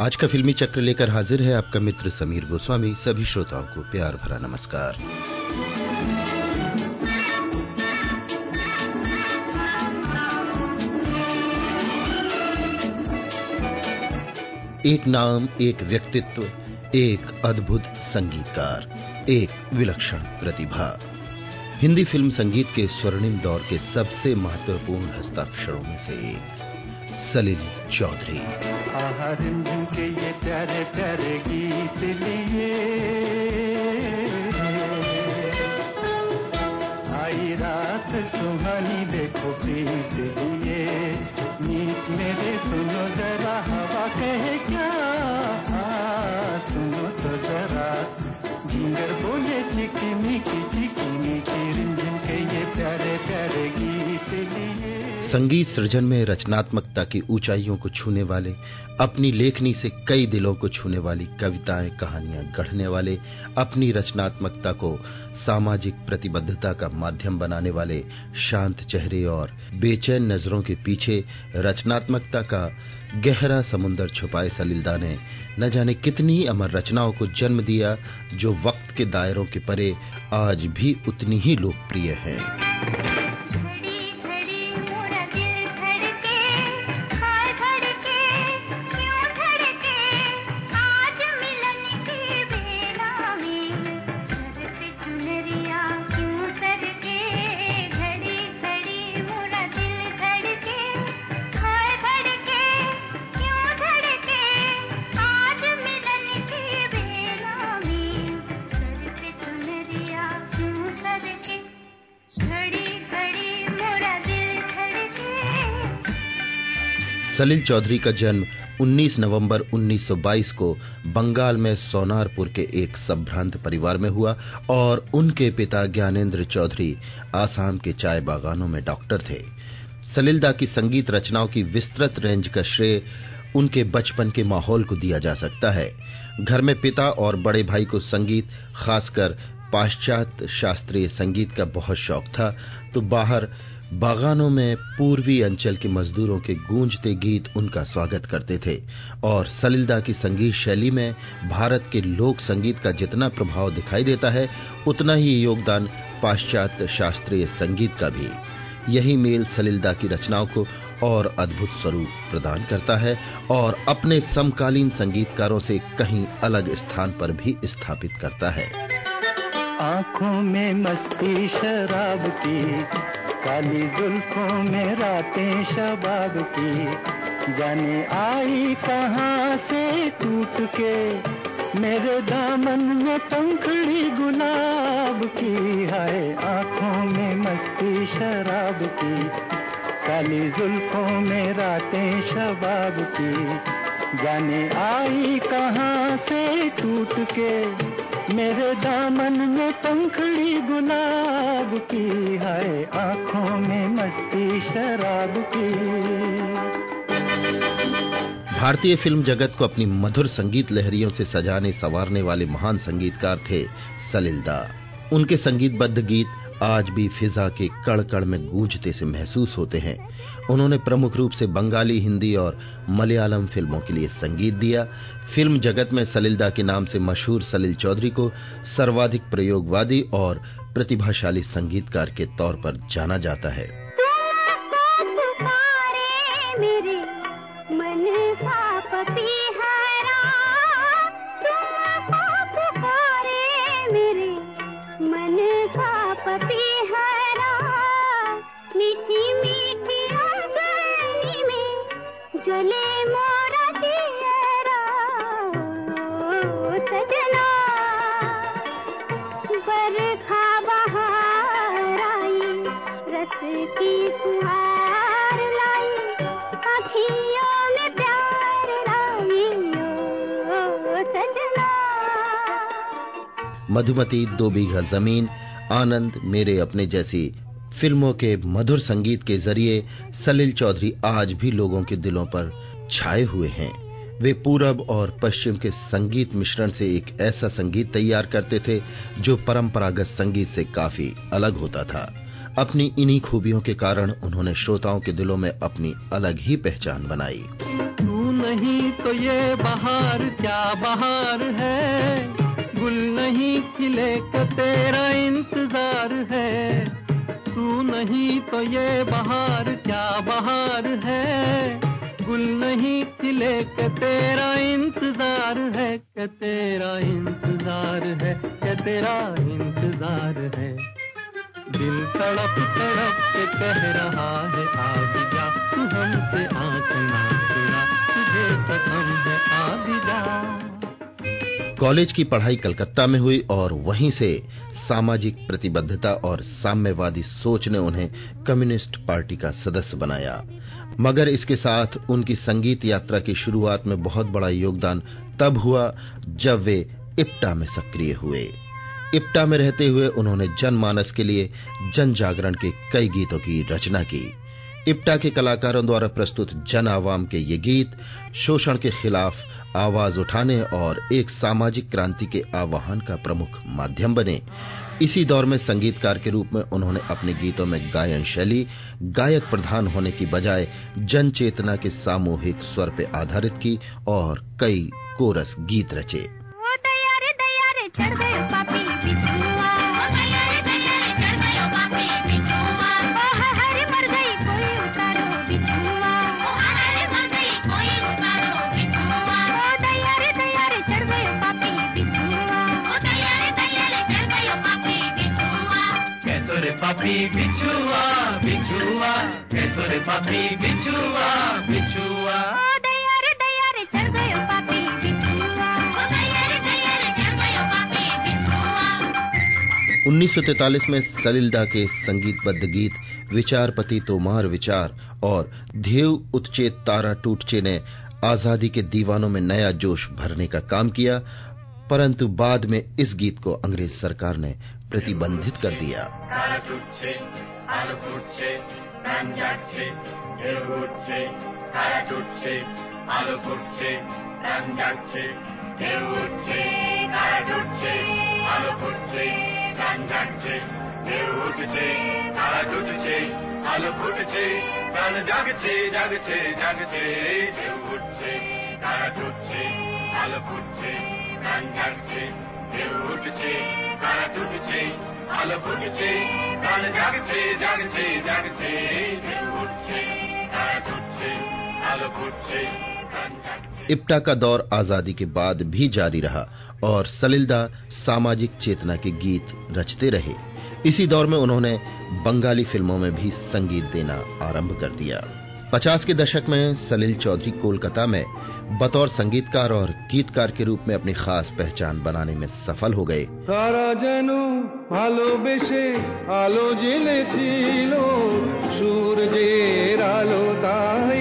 आज का फिल्मी चक्र लेकर हाजिर है आपका मित्र समीर गोस्वामी। सभी श्रोताओं को प्यार भरा नमस्कार। एक नाम, एक व्यक्तित्व, एक अद्भुत संगीतकार, एक विलक्षण प्रतिभा। हिंदी फ़िल्म संगीत के स्वर्णिम दौर के सबसे महत्वपूर्ण हस्ताक्षरों में से एक। सलील चौधरी। के ये प्यारे प्यारे गीत लिए आई रात सुहानी देखो प्रीत लिए नीत मेरे सुनो जरा हवा कहे क्या सुनो तो जरा जिंगर बोले चिकी मिकी चिकी मिकी रिंझिन के ये प्यारे प्यारे गीत लिए। संगीत सृजन में रचनात्मकता की ऊंचाइयों को छूने वाले, अपनी लेखनी से कई दिलों को छूने वाली कविताएँ, कहानियाँ गढ़ने वाले, अपनी रचनात्मकता को सामाजिक प्रतिबद्धता का माध्यम बनाने वाले शांत चेहरे और बेचैन नज़रों के पीछे रचनात्मकता का गहरा समुन्दर छुपाए सलिलदा ने न जाने कितनी अमर रचनाओं को जन्म दिया, जो वक्त के दायरों के परे आज भी उतनी ही लोकप्रिय हैं। सलील चौधरी का जन्म 19 नवंबर 1922 को बंगाल में सोनारपुर के एक संभ्रांत परिवार में हुआ और उनके पिता ज्ञानेन्द्र चौधरी आसाम के चाय बागानों में डॉक्टर थे। सलिलदा की संगीत रचनाओं की विस्तृत रेंज का श्रेय उनके बचपन के माहौल को दिया जा सकता है। घर में पिता और बड़े भाई को संगीत, खासकर पाश्चात्य शास्त्रीय संगीत का बहुत शौक था तो बाहर बागानों में पूर्वी अंचल के मजदूरों के गूंजते गीत उनका स्वागत करते थे और सलिलदा की संगीत शैली में भारत के लोक संगीत का जितना प्रभाव दिखाई देता है, उतना ही योगदान पाश्चात्य शास्त्रीय संगीत का भी। यही मेल सलिलदा की रचनाओं को और अद्भुत स्वरूप प्रदान करता है और अपने समकालीन संगीतकारों से कहीं अलग स्थान पर भी स्थापित करता है। आँखों में मस्ती, शराब की काली जुल्फों में रातें शबाब की। जाने आई कहाँ से टूट के? मेरे दामन में पंखड़ी गुलाब की। हाय, आँखों में मस्ती शराब की। काली जुल्फों में रातें शबाब की। जाने आई कहाँ से टूट के? मेरे दामन में पंखड़ी गुलाब की है आँखों में मस्ती शराब की। भारतीय फ़िल्म जगत को अपनी मधुर संगीत लहरियों से सजाने, संवारने वाले महान संगीतकार थे सलिलदा। उनके संगीतबद्ध गीत आज भी फिजा के कड़कड़ कड़ में गूंजते से महसूस होते हैं। उन्होंने प्रमुख रूप से बंगाली, हिंदी और मलयालम फ़िल्मों के लिए संगीत दिया। फ़िल्म जगत में सलिलदा के नाम से मशहूर सलील चौधरी को सर्वाधिक प्रयोगवादी और प्रतिभाशाली संगीतकार के तौर पर जाना जाता है। मधुमती दो बीघा ज़मीन आनंद मेरे अपने जैसी फ़िल्मों के मधुर संगीत के ज़रिए सलील चौधरी आज भी लोगों के दिलों पर छाए हुए हैं। वे पूरब और पश्चिम के संगीत मिश्रण से एक ऐसा संगीत तैयार करते थे जो परंपरागत संगीत से काफ़ी अलग होता था। अपनी इन्हीं खूबियों के कारण उन्होंने श्रोताओं के दिलों में अपनी अलग ही पहचान बनाई। तू नहीं तो ये बहार, क्या बहार है? गुल नहीं खिले का तेरा तो ये बहार, क्या बहार है? गुल नहीं खिले के तेरा इंतज़ार है, के तेरा इंतज़ार है, के तेरा इंतज़ार है। दिल तड़प तड़प के कह रहा है, आज जा तू हमसे आँख ना तुझे जा कॉलेज की पढ़ाई कलकत्ता में हुई और वहीं से सामाजिक प्रतिबद्धता और साम्यवादी सोच ने उन्हें कम्युनिस्ट पार्टी का सदस्य बनाया। मगर इसके साथ उनकी संगीत यात्रा की शुरुआत में बहुत बड़ा योगदान तब हुआ जब वे इप्टा में सक्रिय हुए। इप्टा में रहते हुए उन्होंने जनमानस के लिए जन जागरण के कई गीतों की रचना की। इप्टा के कलाकारों द्वारा प्रस्तुत जन आवाम के ये गीत शोषण के खिलाफ आवाज़ उठाने और एक सामाजिक क्रांति के आह्वान का प्रमुख माध्यम बने। इसी दौर में संगीतकार के रूप में उन्होंने अपने गीतों में गायन शैली, गायक प्रधान होने की बजाय जन चेतना के सामूहिक स्वर पर आधारित की और कई कोरस गीत रचे। दयारे दयारे चढ़ पापी बिछुआ बिछुआ कैसो रे पापी बिछुआ। बिछुआ। उन्नीस सौ तैतालीस में सलिलदा के संगीतबद्ध गीत विचारपति तोमार विचार और धेव उत्चेत तारा टूटचे ने आज़ादी के दीवानों में नया जोश भरने का काम किया परंतु बाद में इस गीत को अंग्रेज़ सरकार ने प्रतिबंधित कर दिया আলো ফুটছে প্রাণ জাগছে इप्टा का दौर आज़ादी के बाद भी जारी रहा और सलिलदा सामाजिक चेतना के गीत रचते रहे। इसी दौर में उन्होंने बंगाली फ़िल्मों में भी संगीत देना आरंभ कर दिया। पचास के दशक में सलील चौधरी कोलकाता में बतौर संगीतकार और गीतकार के रूप में अपनी खास पहचान बनाने में सफल हो गए তারা যেন ভালোবেসে আলো জেলেছিল সূর্যের আলো তাই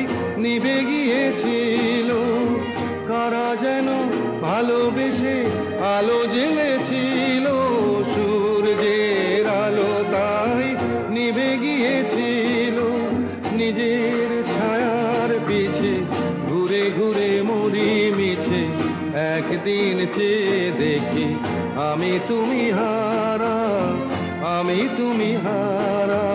তুমি হারা, আমি তুমি হারা,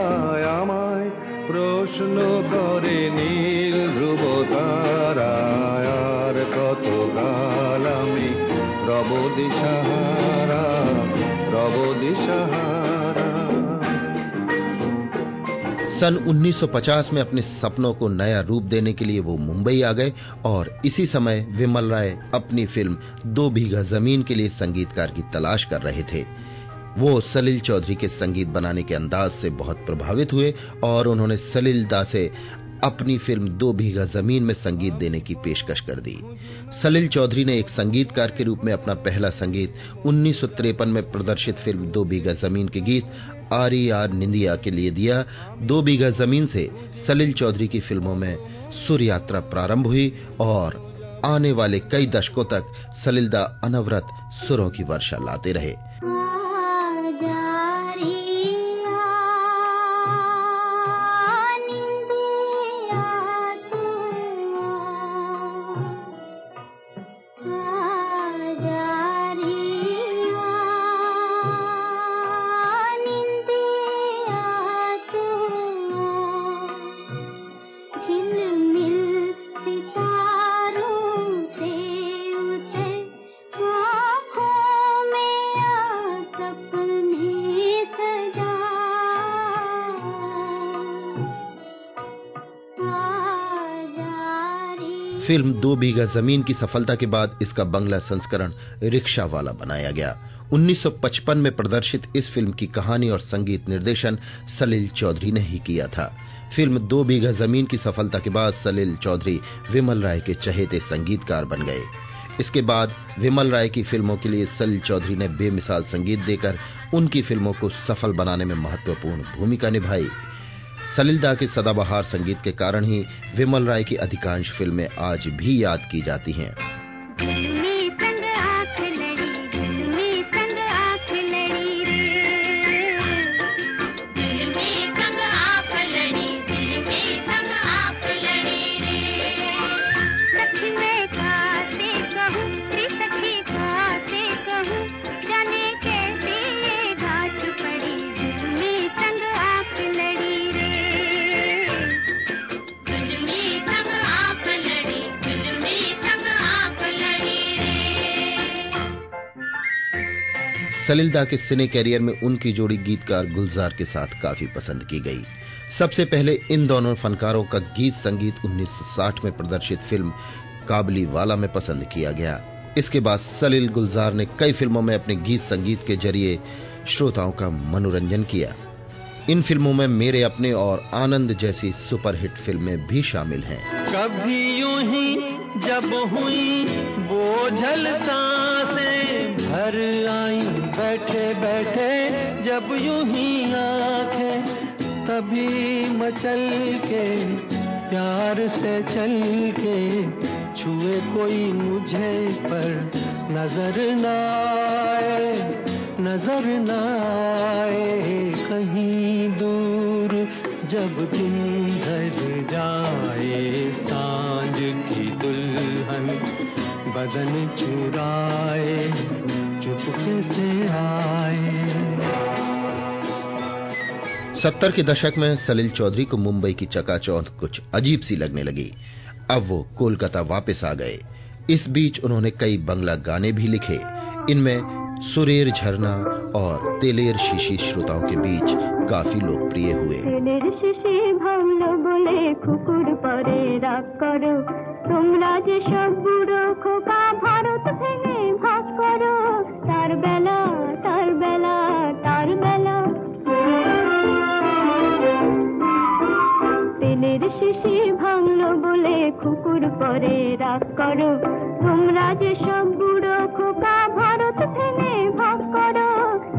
আমায় প্রশ্ন করে নীল ধ্রুব তারা আর কত কাল আমি রব দিশাহারা। सन 1950 में अपने सपनों को नया रूप देने के लिए वो मुंबई आ गए और इसी समय विमल राय अपनी फ़िल्म दो बीघा ज़मीन के लिए संगीतकार की तलाश कर रहे थे। वो सलील चौधरी के संगीत बनाने के अंदाज से बहुत प्रभावित हुए और उन्होंने सलील दा से अपनी फ़िल्म दो बीघा ज़मीन में संगीत देने की पेशकश कर दी। सलील चौधरी ने एक संगीतकार के रूप में अपना पहला संगीत, उन्नीस सौ तिरपन में प्रदर्शित फ़िल्म दो बीघा ज़मीन के गीत, आरी आर निंदिया के लिए दिया। दो बीघा ज़मीन से सलील चौधरी की फ़िल्मों में सुर यात्रा प्रारंभ हुई और आने वाले कई दशकों तक सलिलदा अनवरत सुरों की वर्षा लाते रहे। दो बीघा ज़मीन की सफलता के बाद इसका बंगला संस्करण रिक्शा वाला बनाया गया। 1955 में प्रदर्शित इस फ़िल्म की कहानी और संगीत निर्देशन सलील चौधरी ने ही किया था। फ़िल्म दो बीघा ज़मीन की सफलता के बाद सलील चौधरी विमल राय के चहेते संगीतकार बन गए। इसके बाद विमल राय की फ़िल्मों के लिए सलील चौधरी ने बेमिसाल संगीत देकर उनकी फ़िल्मों को सफल बनाने में महत्वपूर्ण भूमिका निभाई। सलिलदा के सदाबहार संगीत के कारण ही विमल राय की अधिकांश फ़िल्में आज भी याद की जाती हैं। सलिलदा के सिने कैरियर में उनकी जोड़ी गीतकार गुलजार के साथ काफ़ी पसंद की गई। सबसे पहले इन दोनों फनकारों का गीत संगीत 1960 में प्रदर्शित फ़िल्म काबली वाला में पसंद किया गया। इसके बाद सलील गुलजार ने कई फ़िल्मों में अपने गीत संगीत के ज़रिए श्रोताओं का मनोरंजन किया। इन फ़िल्मों में मेरे अपने और आनंद जैसी सुपरहिट फ़िल्में भी शामिल हैं। कभी यूँ ही जब हुई बोझल साँसें भर आई, बैठे बैठे, जब यूँ ही आँखें तभी मचल के, प्यार से चल के छुए कोई मुझे पर नज़र न आए, नज़र न आए कहीं दूर, जब दिन ढल जाए साँझ की दुल्हन बदन चुराए। चुपके से आए सत्तर के दशक में सलील चौधरी को मुंबई की चकाचौंध कुछ अजीब सी लगने लगी अब वो कोलकाता वापस आ गए इस बीच उन्होंने कई बंगला गाने भी लिखे इनमें सुरेर झरना और तेलेर शीशी श्रोताओं के बीच काफी लोकप्रिय हुए তেলের শেষে ভাঙলো বলে কুকুর পরে রাগ করো তোমরা যে সব বুড়ো খোকা ভারত ভেঙে ভাগ করো তার বেলা তার বেলা তার বেলা তেলের শেষে ভাঙলো বলে কুকুর পরে রাগ করো তোমরা যে সব বুড়ো খোকা ভারত ভেঙে ভাগ করো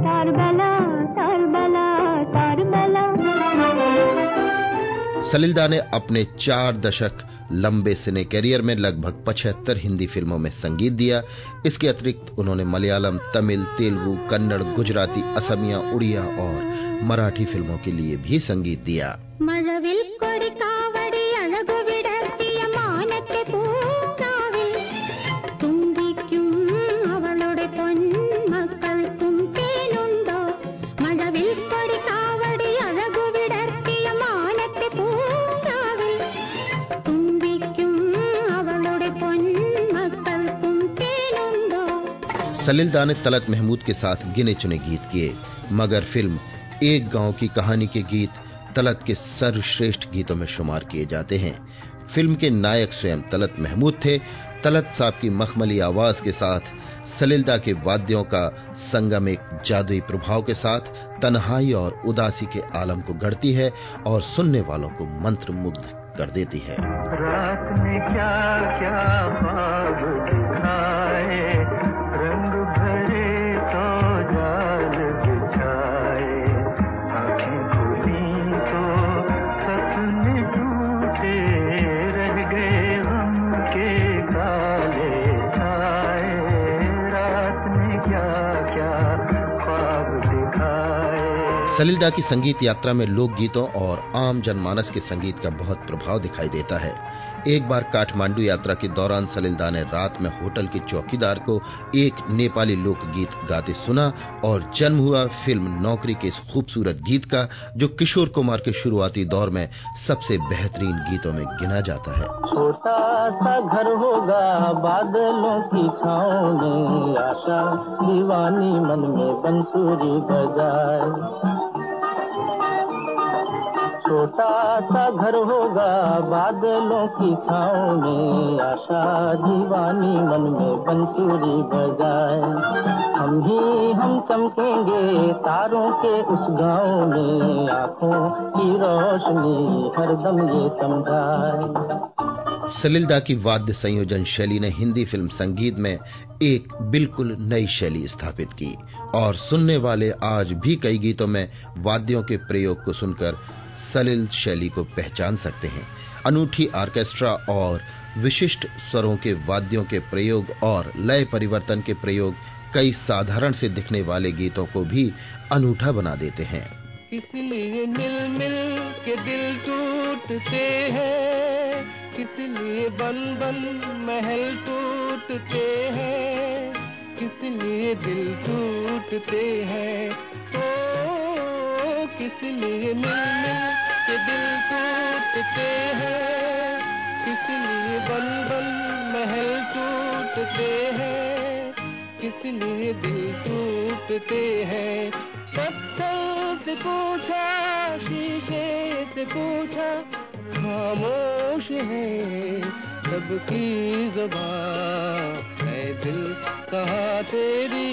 তার বেলা তার বেলা তার বেলা सलिलदा ने अपने चार दशक लंबे सिने कैरियर में लगभग 75 हिंदी फ़िल्मों में संगीत दिया। इसके अतिरिक्त उन्होंने मलयालम, तमिल, तेलुगु, कन्नड़, गुजराती, असमिया, उड़िया और मराठी फ़िल्मों के लिए भी संगीत दिया। सलिलदा ने तलत महमूद के साथ गिने चुने गीत किए, मगर फ़िल्म एक गाँव की कहानी के गीत तलत के सर्वश्रेष्ठ गीतों में शुमार किए जाते हैं। फ़िल्म के नायक स्वयं तलत महमूद थे। तलत साहब की मखमली आवाज़ के साथ, सलिलदा के वाद्यों का संगम एक जादुई प्रभाव के साथ, तन्हाई और उदासी के आलम को गढ़ती है और सुनने वालों को मंत्रमुग्ध कर देती है। रात में क्या क्या सलिलदा की संगीत यात्रा में लोकगीतों और आम जनमानस के संगीत का बहुत प्रभाव दिखाई देता है। एक बार काठमांडू यात्रा के दौरान सलिलदा ने रात में होटल के चौकीदार को एक नेपाली लोकगीत गाते सुना और जन्म हुआ फ़िल्म नौकरी के इस खूबसूरत गीत का, जो किशोर कुमार के शुरुआती दौर में सबसे बेहतरीन गीतों में गिना जाता है। घर होगा बादलों की छाँव में आशा दीवानी मन में बजाए। छोटा सा घर होगा बादलों की छाँव में। आशा दीवानी मन में बंसुरी बजाए। हम ही हम चमकेंगे तारों के उस गाँव में। आँखों की रोशनी हरदम ये समझाए। सलिलदा की वाद्य संयोजन शैली ने हिंदी फ़िल्म संगीत में एक बिल्कुल नई शैली स्थापित की। और सुनने वाले आज भी कई गीतों में वाद्यों के प्रयोग को सुनकर सलिल शैली को पहचान सकते हैं। अनूठी ऑर्केस्ट्रा और विशिष्ट स्वरों के वाद्यों के प्रयोग और लय परिवर्तन के प्रयोग कई साधारण से दिखने वाले गीतों को भी अनूठा बना देते हैं। इसलिए मिल मिल के दिल टूटते हैं? किसलिए बन बन महल टूटते हैं? किस लिए दिल टूटते हैं? ओ किस लिए मिल मिल के दिल टूटते हैं? किस लिए बन बन महल टूटते हैं? किस लिए दिल टूटते हैं? पत्थर से पूछा, शीशे से पूछा, खामोश है सबकी जबान। है दिल कहा तेरी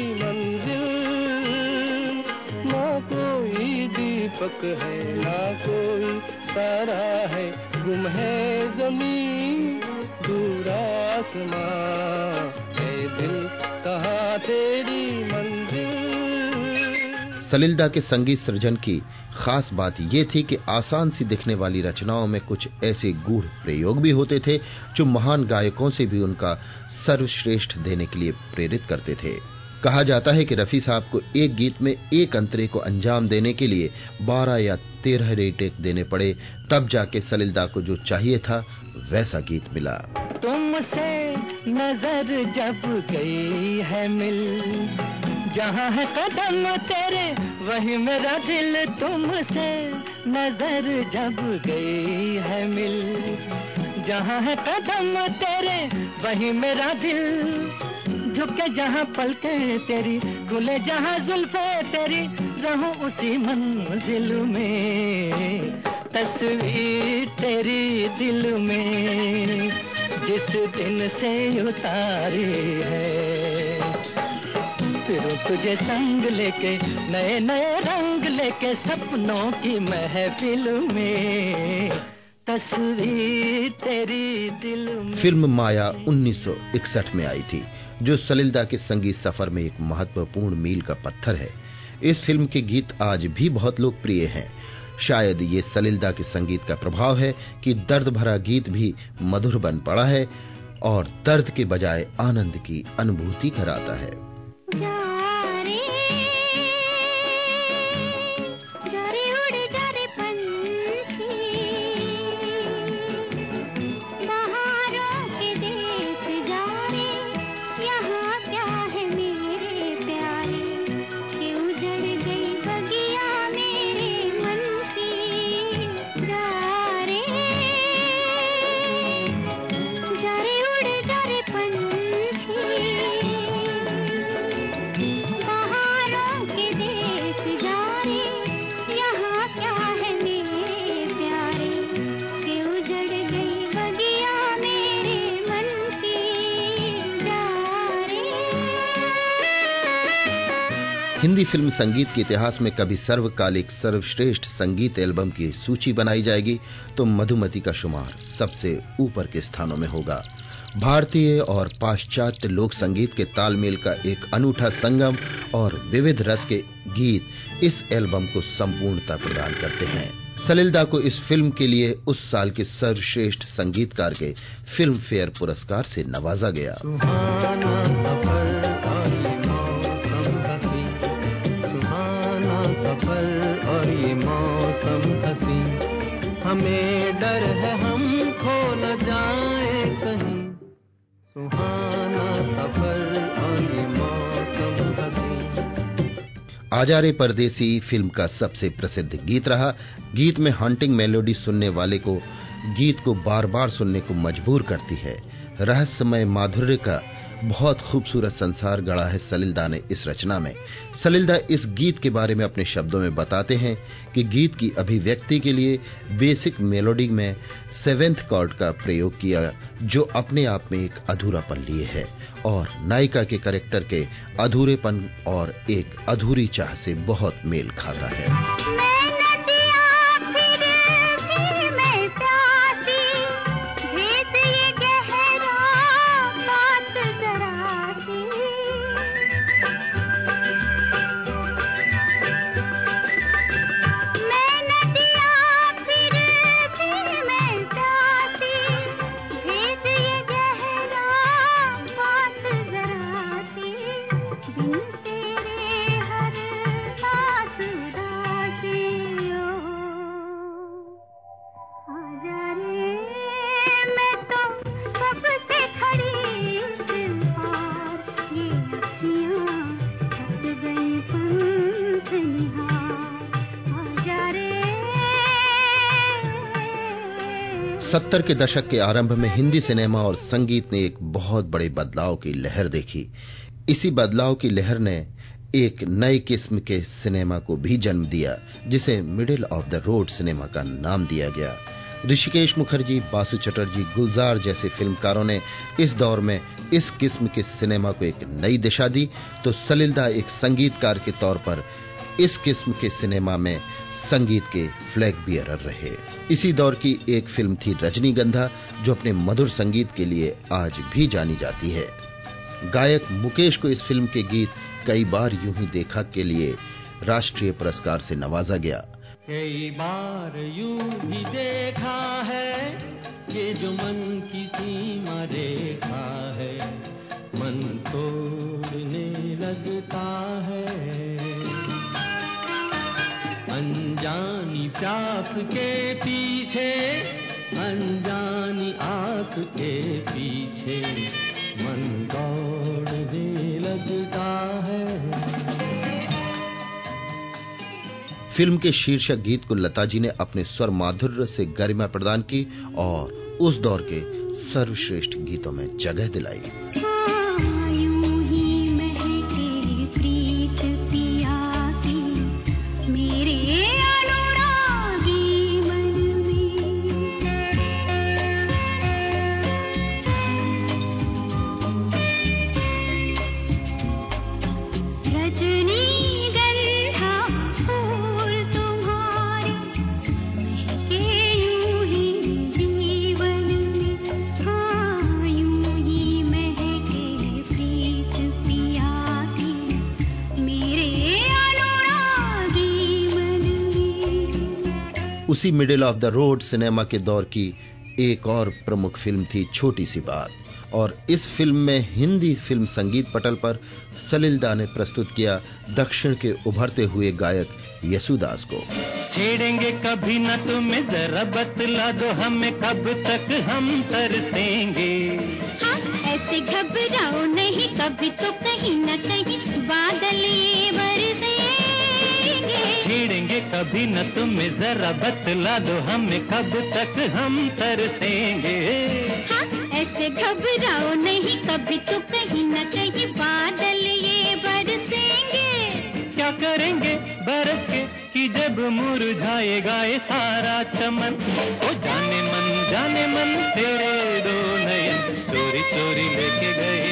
दीपक है, ना कोई तारा है, गुम है ज़मीन, दूर आसमां। है दिल कहा तेरी मंजिल? सलिलदा के संगीत सृजन की खास बात यह थी कि आसान सी दिखने वाली रचनाओं में कुछ ऐसे गूढ़ प्रयोग भी होते थे, जो महान गायकों से भी उनका सर्वश्रेष्ठ देने के लिए प्रेरित करते थे। कहा जाता है कि रफी साहब को एक गीत में एक अंतरे को अंजाम देने के लिए 12 या 13 रेटेक देने पड़े। तब जाके सलिलदा को जो चाहिए था, वैसा गीत मिला। तुमसे नज़र जब गई है मिल, जहाँ है कदम तेरे, वही मेरा दिल तुमसे नज़र जब गई है मिल, जहाँ है कदम तेरे, वही मेरा दिल झुके जहाँ पलके तेरी, खुले जहाँ जुल्फे तेरी, रहूँ उसी मंजिल में। तस्वीर तेरी दिल में, जिस दिन से उतारी है। फिर तुझे संग लेके, नए नए रंग लेके, सपनों की महफिल में। तस्वीर तेरी दिल में। फ़िल्म माया 1961 में आई थी। जो सलिलदा के संगीत सफ़र में एक महत्वपूर्ण मील का पत्थर है। इस फ़िल्म के गीत आज भी बहुत लोकप्रिय हैं। शायद ये सलिलदा के संगीत का प्रभाव है कि दर्द भरा गीत भी मधुर बन पड़ा है और दर्द के बजाय आनंद की अनुभूति कराता है। फ़िल्म संगीत के इतिहास में कभी सर्वकालिक, सर्वश्रेष्ठ संगीत एल्बम की सूची बनाई जाएगी तो मधुमति का शुमार सबसे ऊपर के स्थानों में होगा। भारतीय और पाश्चात्य लोक संगीत के तालमेल का एक अनूठा संगम और विविध रस के गीत इस एल्बम को संपूर्णता प्रदान करते हैं। सलिलदा को इस फ़िल्म के लिए उस साल के सर्वश्रेष्ठ संगीतकार के फ़िल्म फेयर पुरस्कार से नवाजा गया। सफ़र और ये मौसम हसी। हमें डर है हम खो न जाए कहीं। सुहाना सफ़र और ये मौसम हसी। आजारे परदेसी फ़िल्म का सबसे प्रसिद्ध गीत रहा। गीत में हंटिंग मेलोडी सुनने वाले को, गीत को बार बार सुनने को मजबूर करती है। रहस्यमय माधुर्य का बहुत खूबसूरत संसार गढ़ा है सलिलदा ने इस रचना में। सलिलदा इस गीत के बारे में अपने शब्दों में बताते हैं कि गीत की अभिव्यक्ति के लिए बेसिक मेलोडी में सेवेंथ कॉर्ड का प्रयोग किया, जो अपने आप में एक अधूरापन लिए है, और नायिका के करेक्टर के अधूरेपन और एक अधूरी चाह से बहुत मेल खाता है। सत्तर के दशक के आरंभ में हिंदी सिनेमा और संगीत ने एक बहुत बड़े बदलाव की लहर देखी। इसी बदलाव की लहर ने एक नई किस्म के सिनेमा को भी जन्म दिया, जिसे middle of the road cinema का नाम दिया गया। ऋषिकेश मुखर्जी, बासु चटर्जी, गुलजार जैसे फिल्मकारों ने इस दौर में इस किस्म के सिनेमा को एक नई दिशा दी। तो सलिलदा एक संगीतकार के तौर पर इस किस्म के सिनेमा में संगीत के फ्लैग बियरर रहे। इसी दौर की एक फ़िल्म थी रजनीगंधा, जो अपने मधुर संगीत के लिए आज भी जानी जाती है। गायक मुकेश को इस फ़िल्म के गीत कई बार यूँ ही देखा के लिए राष्ट्रीय पुरस्कार से नवाजा गया। कई बार यूँ ही देखा है ये की प्यास के पीछे, अनजानी आस के पीछे, मन दौड़ने लगता है। फ़िल्म के शीर्षक गीत को लता जी ने अपने स्वर माधुर्य से गरिमा प्रदान की और उस दौर के सर्वश्रेष्ठ गीतों में जगह दिलाई। उसी middle of the road cinema के दौर की एक और प्रमुख फ़िल्म थी छोटी सी बात। और इस फ़िल्म में हिंदी फ़िल्म संगीत पटल पर सलिलदा ने प्रस्तुत किया दक्षिण के उभरते हुए गायक यसुदास को। छेड़ेंगे कभी न तुम्हें जरा बतला दो हमें कब तक हम तरसेंगे। हाँ, ऐसे घबराओ नहीं कभी तो कहीं न कहीं बादल छेड़ेंगे कभी न तुम्हें जरा बतला दो हमें कब तक हम तरसेंगे हाँ, ऐसे घबराओ नहीं कभी तो कहीं न कहीं बादल ये बरसेंगे। क्या करेंगे बरस के कि जब मुरझाएगा ये सारा चमन? ओ जाने मन जाने मन तेरे दो नयन चोरी चोरी लेके गए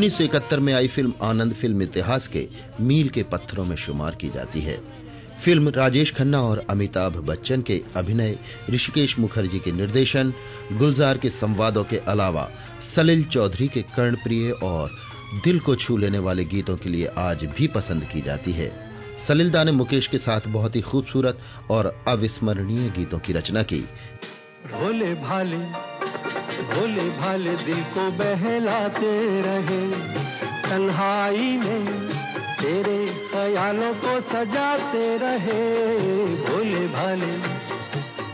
1971 में आई फ़िल्म आनंद फ़िल्म इतिहास के मील के पत्थरों में शुमार की जाती है। फ़िल्म राजेश खन्ना और अमिताभ बच्चन के अभिनय, ऋषिकेश मुखर्जी के निर्देशन, गुलजार के संवादों के अलावा सलिल चौधरी के कर्णप्रिय और दिल को छू लेने वाले गीतों के लिए आज भी पसंद की जाती है। सलिलदा ने मुकेश के साथ बहुत ही खूबसूरत और अविस्मरणीय गीतों की रचना की। भोले भाले भोले भाले दिल को बहलाते रहे। तन्हाई में तेरे ख्यालों को सजाते रहे। भोले भाले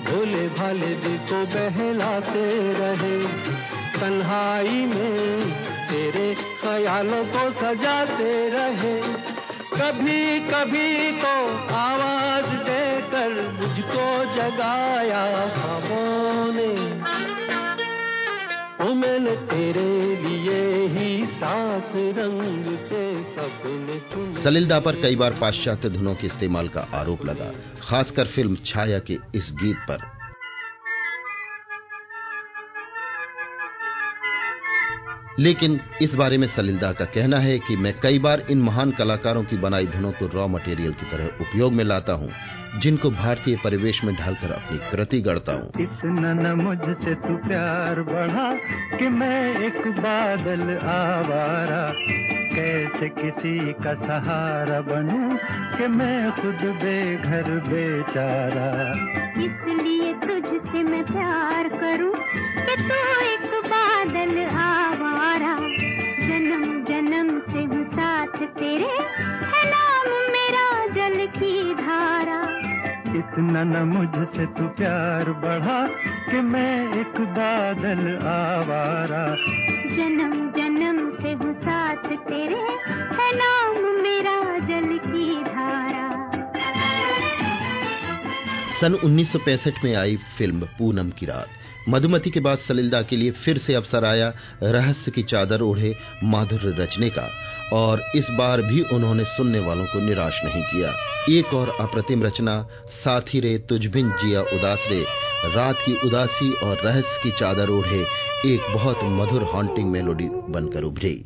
भोले भाले दिल को बहलाते रहे। तन्हाई में तेरे ख्यालों को सजाते रहे। कभी कभी तो आवाज़ देकर मुझको जगाया खामों ने। ओ मैंने तेरे लिए ही सात रंग के सपने सलिलदा पर कई बार पाश्चात्य धुनों के इस्तेमाल का आरोप लगा, खासकर फ़िल्म छाया के इस गीत पर। लेकिन इस बारे में सलिलदा का कहना है कि मैं कई बार इन महान कलाकारों की बनाई धुनों को रॉ मटेरियल की तरह उपयोग में लाता हूँ। जिनको भारतीय परिवेश में ढालकर अपनी कृति गढ़ता हूँ। इतना न मुझसे तू प्यार बढ़ा कि मैं एक बादल आवारा। कैसे किसी का सहारा बनूं कि मैं खुद बेघर बेचारा? इसलिए तुझसे मैं प्यार करूँ कि तू एक न मुझसे तू प्यार बढ़ा कि मैं एक बादल आवारा। जन्म जन्म से हूँ साथ तेरे सन 1965 में आई फ़िल्म पूनम की रात। मधुमति के बाद सलिलदा के लिए फिर से अवसर आया रहस्य की चादर ओढ़े माधुर्य रचने का, और इस बार भी उन्होंने सुनने वालों को निराश नहीं किया। एक और अप्रतिम रचना, साथी रे तुझ बिन जिया उदास रे। रात की उदासी और रहस्य की चादर ओढ़े एक बहुत मधुर हॉन्टिंग मेलोडी बनकर उभरी।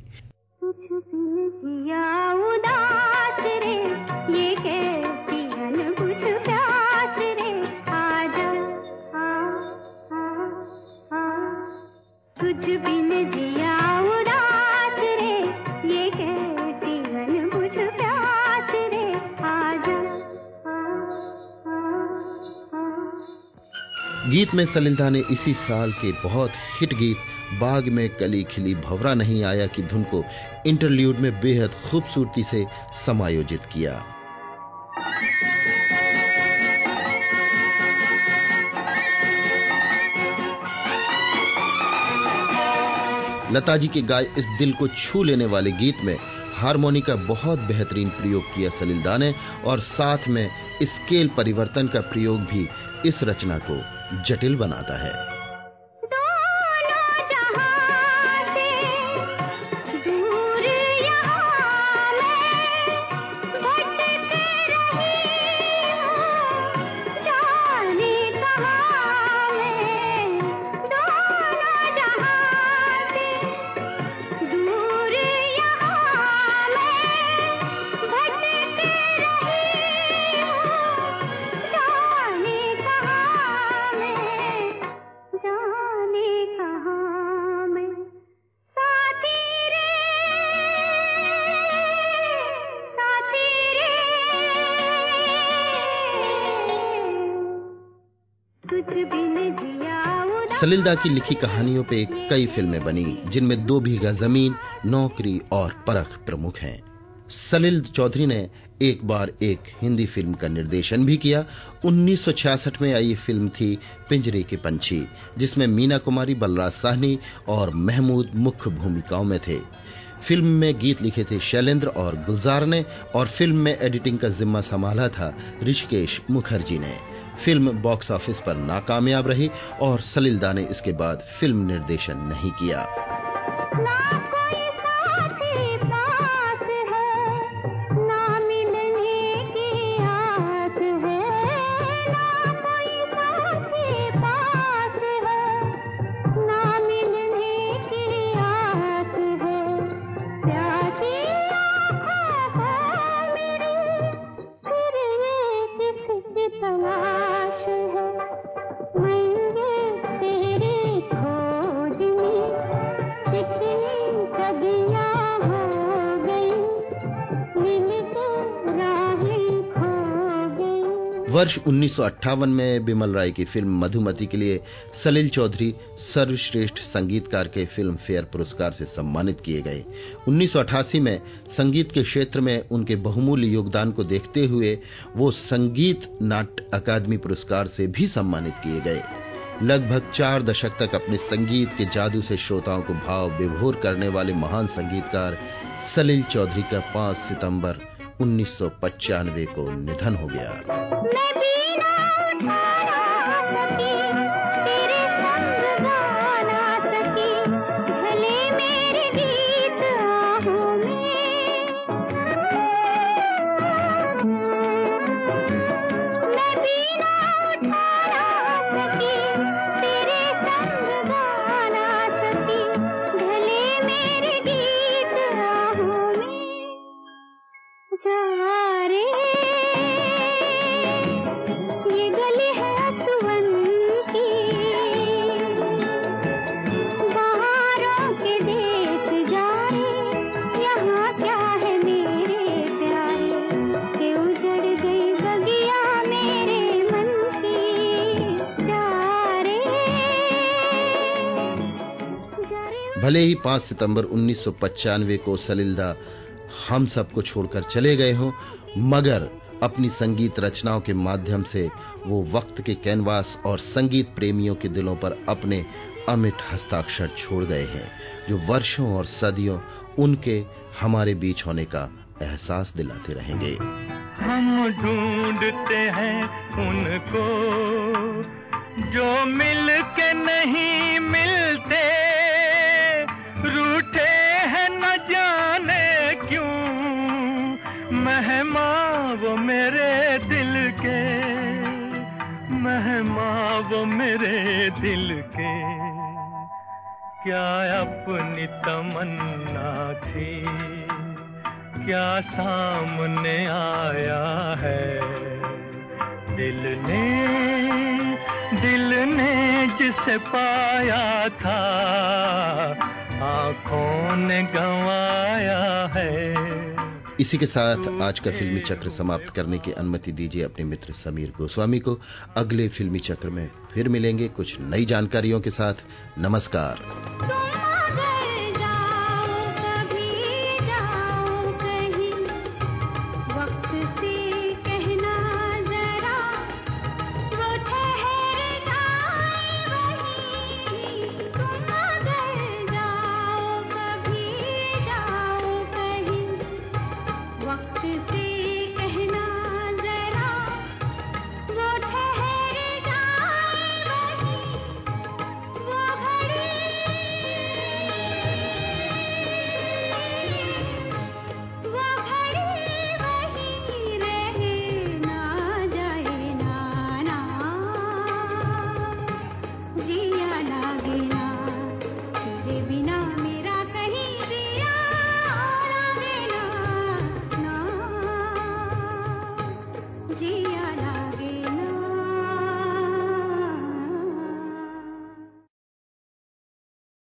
गीत में सलिंदा ने इसी साल के बहुत हिट गीत, बाग में कली खिली भवरा नहीं आया की धुन को इंटरल्यूड में बेहद खूबसूरती से समायोजित किया। लता जी के गाय इस दिल को छू लेने वाले गीत में हारमोनी का बहुत बेहतरीन प्रयोग किया सलिलदा ने और साथ में स्केल परिवर्तन का प्रयोग भी इस रचना को। जटिल बनाता है। उदास की लिखी कहानियों पे कई फ़िल्में बनी, जिनमें दो बीघा ज़मीन, नौकरी और परख प्रमुख हैं। सलिल चौधरी ने एक बार एक हिंदी फ़िल्म का निर्देशन भी किया। 1966 में आई फ़िल्म थी पिंजरे के पंछी, जिसमें मीना कुमारी, बलराज साहनी और महमूद मुख्य भूमिकाओं में थे। फ़िल्म में गीत लिखे थे शैलेंद्र और गुलजार ने, और फ़िल्म में एडिटिंग का जिम्मा संभाला था ऋषिकेश मुखर्जी ने। फ़िल्म बॉक्स ऑफ़िस पर नाकामयाब रही और सलिलदा ने इसके बाद फ़िल्म निर्देशन नहीं किया। वर्ष 1958 में बिमल राय की फ़िल्म मधुमति के लिए सलील चौधरी सर्वश्रेष्ठ संगीतकार के फ़िल्म फेयर पुरस्कार से सम्मानित किए गए। 1988 में संगीत के क्षेत्र में उनके बहुमूल्य योगदान को देखते हुए वो संगीत नाट्य अकादमी पुरस्कार से भी सम्मानित किए गए। लगभग चार दशक तक अपने संगीत के जादू से श्रोताओं को भाव विभोर करने वाले महान संगीतकार सलील चौधरी का 5 सितंबर उन्नीस को निधन हो गया। भले ही 5 सितंबर उन्नीस को सलिलदा हम सबको छोड़कर चले गए हों, मगर अपनी संगीत रचनाओं के माध्यम से वो वक्त के कैनवास और संगीत प्रेमियों के दिलों पर अपने अमिट हस्ताक्षर छोड़ गए हैं, जो वर्षों और सदियों उनके, हमारे बीच होने का एहसास दिलाते रहेंगे। हम ढूंढते हैं उनको, जो मिल के नहीं मिलते। रूठे हैं न जाने क्यों मेहमा वो मेरे दिल के मेहमा वो मेरे दिल के। क्या अपनी तमन्ना थी? क्या सामने आया है? दिल ने दिल ने जिसे पाया था आँखों ने गंवाया है। इसी के साथ आज का फिल्मी चक्र समाप्त करने की अनुमति दीजिए अपने मित्र समीर गोस्वामी को। अगले फिल्मी चक्र में फिर मिलेंगे कुछ नई जानकारियों के साथ। नमस्कार।